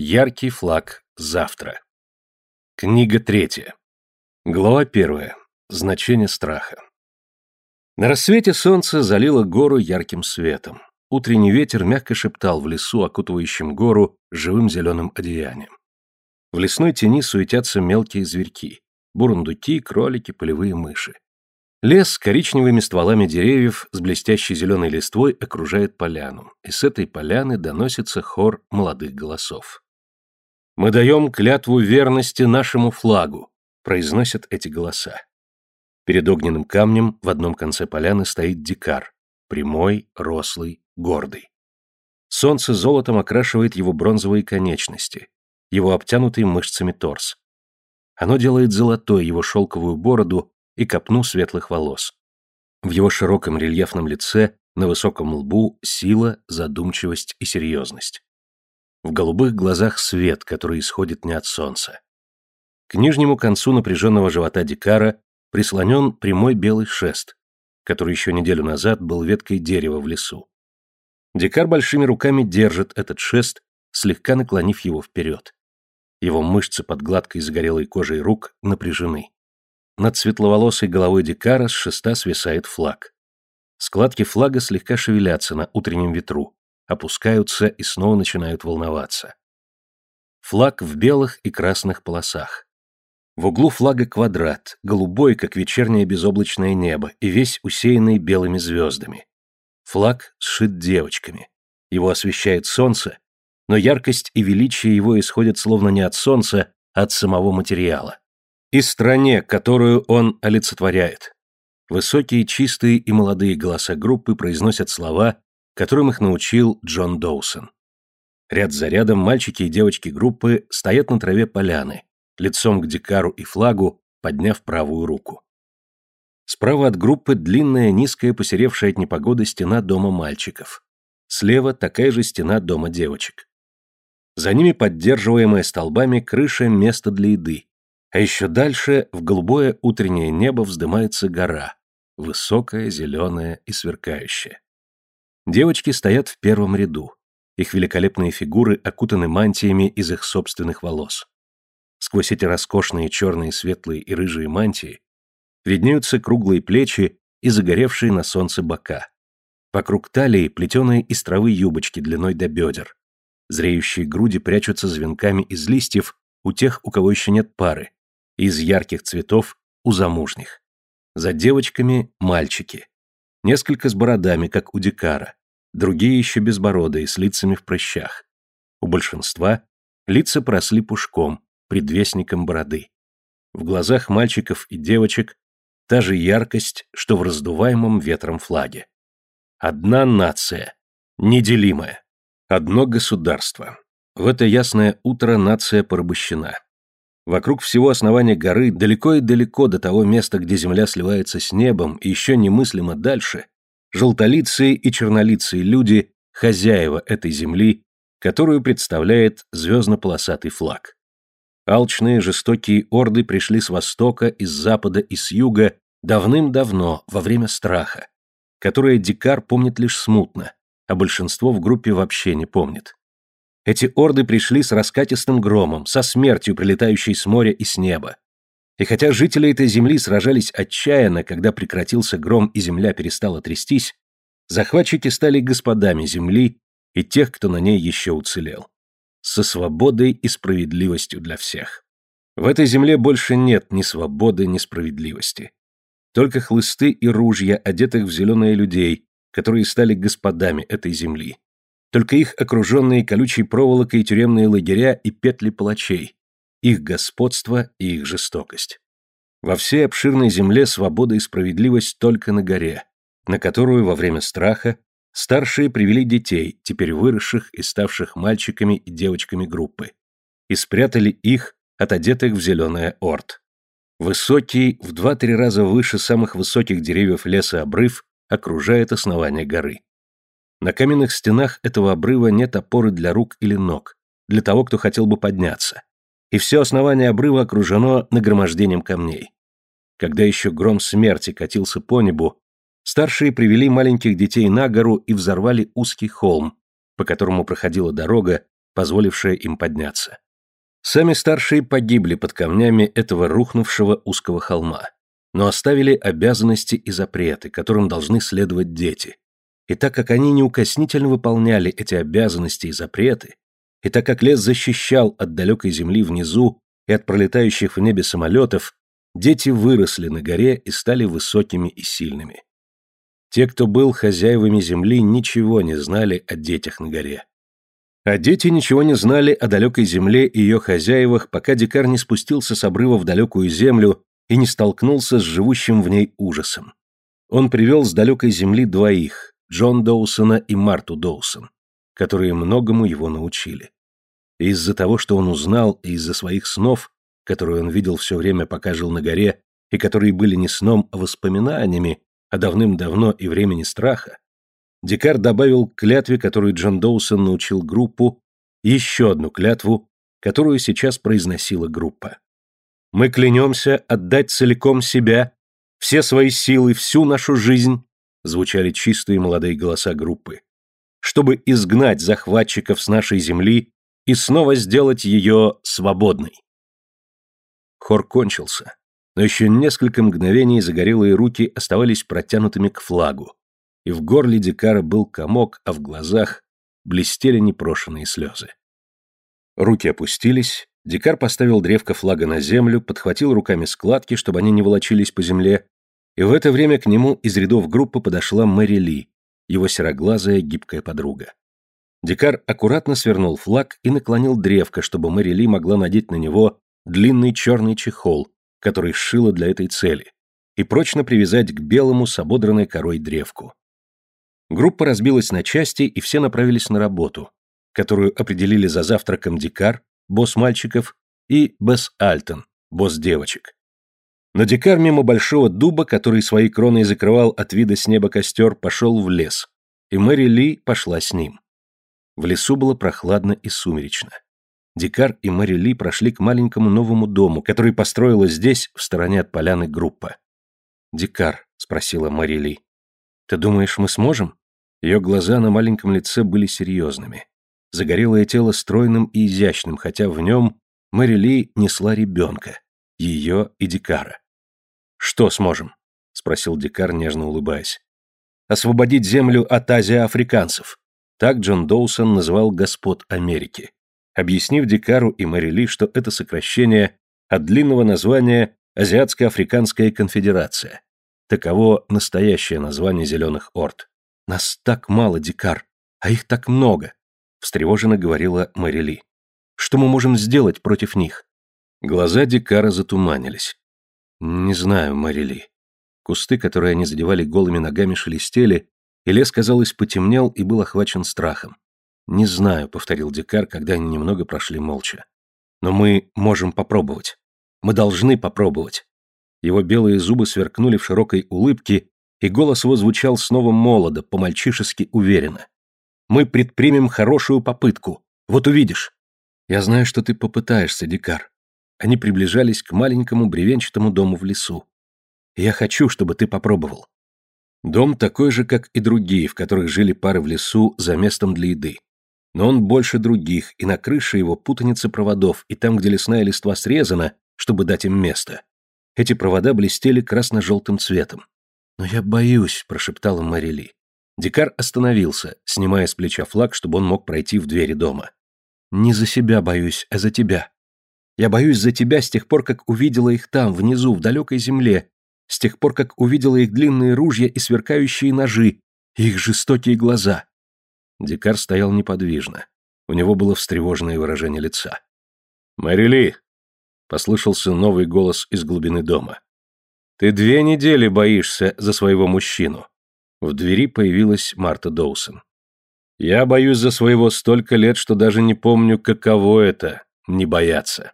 Яркий флаг завтра. Книга третья. Глава первая. Значение страха. На рассвете солнце залило гору ярким светом. Утренний ветер мягко шептал в лесу, окутывающем гору живым зеленым одеянием. В лесной тени суетятся мелкие зверьки. Бурундуки, кролики, полевые мыши. Лес с коричневыми стволами деревьев с блестящей зеленой листвой окружает поляну, и с этой поляны доносится хор молодых голосов. «Мы даем клятву верности нашему флагу», — произносят эти голоса. Перед огненным камнем в одном конце поляны стоит дикар, прямой, рослый, гордый. Солнце золотом окрашивает его бронзовые конечности, его обтянутый мышцами торс. Оно делает золотой его шелковую бороду и копну светлых волос. В его широком рельефном лице, на высоком лбу, сила, задумчивость и серьезность. В голубых глазах свет, который исходит не от солнца. К нижнему концу напряженного живота Дикара прислонен прямой белый шест, который еще неделю назад был веткой дерева в лесу. Дикар большими руками держит этот шест, слегка наклонив его вперед. Его мышцы под гладкой загорелой кожей рук напряжены. Над светловолосой головой Дикара с шеста свисает флаг. Складки флага слегка шевелятся на утреннем ветру, опускаются и снова начинают волноваться. Флаг в белых и красных полосах. В углу флага квадрат, голубой, как вечернее безоблачное небо, и весь усеянный белыми звездами. Флаг сшит девочками. Его освещает солнце, но яркость и величие его исходят словно не от солнца, а от самого материала. И стране, которую он олицетворяет. Высокие, чистые и молодые голоса группы произносят слова, которым их научил Джон Доусон. Ряд за рядом мальчики и девочки группы стоят на траве поляны, лицом к дикару и флагу, подняв правую руку. Справа от группы длинная, низкая, посеревшая от непогоды стена дома мальчиков. Слева такая же стена дома девочек. За ними поддерживаемая столбами крыша место для еды. А еще дальше в голубое утреннее небо вздымается гора, высокая, зеленая и сверкающая. Девочки стоят в первом ряду. Их великолепные фигуры окутаны мантиями из их собственных волос. Сквозь эти роскошные черные, светлые и рыжие мантии виднеются круглые плечи и загоревшие на солнце бока. Вокруг талии плетеные из травы юбочки длиной до бедер. Зреющие груди прячутся звенками из листьев у тех, у кого еще нет пары, и из ярких цветов у замужних. За девочками мальчики. Несколько с бородами, как у дикара, другие еще безбородые, с лицами в прыщах. У большинства лица поросли пушком, предвестником бороды. В глазах мальчиков и девочек та же яркость, что в раздуваемом ветром флаге. Одна нация, неделимая. Одно государство. В это ясное утро нация порабощена. Вокруг всего основания горы, далеко и далеко до того места, где земля сливается с небом, и еще немыслимо дальше, желтолицые и чернолицые люди – хозяева этой земли, которую представляет звездно-полосатый флаг. Алчные жестокие орды пришли с востока, из запада и с юга давным-давно, во время страха, которое Дикар помнит лишь смутно, а большинство в группе вообще не помнит. Эти орды пришли с раскатистым громом, со смертью, прилетающей с моря и с неба. И хотя жители этой земли сражались отчаянно, когда прекратился гром и земля перестала трястись, захватчики стали господами земли и тех, кто на ней еще уцелел. Со свободой и справедливостью для всех. В этой земле больше нет ни свободы, ни справедливости. Только хлысты и ружья, одетых в зеленые людей, которые стали господами этой земли. Только их окруженные колючей проволокой тюремные лагеря и петли палачей, их господство и их жестокость. Во всей обширной земле свобода и справедливость только на горе, на которую во время страха старшие привели детей, теперь выросших и ставших мальчиками и девочками группы, и спрятали их от одетых в зеленое орд. Высокий, в два-три раза выше самых высоких деревьев леса обрыв окружает основание горы. На каменных стенах этого обрыва нет опоры для рук или ног, для того, кто хотел бы подняться и все основание обрыва окружено нагромождением камней. Когда еще гром смерти катился по небу, старшие привели маленьких детей на гору и взорвали узкий холм, по которому проходила дорога, позволившая им подняться. Сами старшие погибли под камнями этого рухнувшего узкого холма, но оставили обязанности и запреты, которым должны следовать дети. И так как они неукоснительно выполняли эти обязанности и запреты, и так как лес защищал от далекой земли внизу и от пролетающих в небе самолетов, дети выросли на горе и стали высокими и сильными. Те, кто был хозяевами земли, ничего не знали о детях на горе. А дети ничего не знали о далекой земле и ее хозяевах, пока дикар не спустился с обрыва в далекую землю и не столкнулся с живущим в ней ужасом. Он привел с далекой земли двоих, Джон Доусона и Марту Доусон, которые многому его научили. Из-за того, что он узнал, и из-за своих снов, которые он видел все время, пока жил на горе, и которые были не сном, а воспоминаниями о давным-давно и времени страха, Дикар добавил к клятве, которую Джон Доусон научил группу, еще одну клятву, которую сейчас произносила группа. «Мы клянемся отдать целиком себя, все свои силы, всю нашу жизнь», звучали чистые молодые голоса группы, чтобы изгнать захватчиков с нашей земли и снова сделать ее свободной. Хор кончился, но еще несколько мгновений загорелые руки оставались протянутыми к флагу, и в горле Дикара был комок, а в глазах блестели непрошенные слезы. Руки опустились, Дикар поставил древко флага на землю, подхватил руками складки, чтобы они не волочились по земле, и в это время к нему из рядов группы подошла Мэри Ли, его сероглазая гибкая подруга. Дикар аккуратно свернул флаг и наклонил древко, чтобы Мэри Ли могла надеть на него длинный черный чехол, который сшила для этой цели, и прочно привязать к белому с ободранной корой древку. Группа разбилась на части, и все направились на работу, которую определили за завтраком Дикар, босс мальчиков, и Бесс Альтон, босс девочек. Но Дикар мимо большого дуба, который своей кроной закрывал от вида с неба костер, пошел в лес, и Мэри Ли пошла с ним. В лесу было прохладно и сумеречно. Дикар и Мэри Ли прошли к маленькому новому дому, который построила здесь, в стороне от поляны, группа. «Дикар», — спросила Мэри Ли, — «ты думаешь, мы сможем?» Ее глаза на маленьком лице были серьезными. Загорелое тело стройным и изящным, хотя в нем Мэри Ли несла ребенка, ее и Дикара. «Что сможем?» — спросил Дикар, нежно улыбаясь. «Освободить землю от азиафриканцев». Так Джон Доусон называл господ Америки, объяснив Дикару и Мэри что это сокращение от длинного названия Азиатско-Африканская конфедерация. Таково настоящее название Зеленых Орд. «Нас так мало, Дикар, а их так много», — встревоженно говорила Мэрили. «Что мы можем сделать против них?» Глаза Дикара затуманились. «Не знаю, Мэрили». Кусты, которые они задевали голыми ногами, шелестели, и лес, казалось, потемнел и был охвачен страхом. «Не знаю», — повторил Дикар, когда они немного прошли молча. «Но мы можем попробовать. Мы должны попробовать». Его белые зубы сверкнули в широкой улыбке, и голос его звучал снова молодо, по-мальчишески уверенно. «Мы предпримем хорошую попытку. Вот увидишь». «Я знаю, что ты попытаешься, Дикар». Они приближались к маленькому бревенчатому дому в лесу. «Я хочу, чтобы ты попробовал». Дом такой же, как и другие, в которых жили пары в лесу за местом для еды. Но он больше других, и на крыше его путаница проводов, и там, где лесная листва срезана, чтобы дать им место. Эти провода блестели красно-желтым цветом. «Но я боюсь», — прошептала Марили. Дикар остановился, снимая с плеча флаг, чтобы он мог пройти в двери дома. «Не за себя боюсь, а за тебя. Я боюсь за тебя с тех пор, как увидела их там, внизу, в далекой земле, с тех пор, как увидела их длинные ружья и сверкающие ножи, их жестокие глаза». Дикар стоял неподвижно. У него было встревоженное выражение лица. «Марили!» — послышался новый голос из глубины дома. Ты две недели боишься за своего мужчину. В двери появилась Марта Доусон. Я боюсь за своего столько лет, что даже не помню, каково это — не бояться.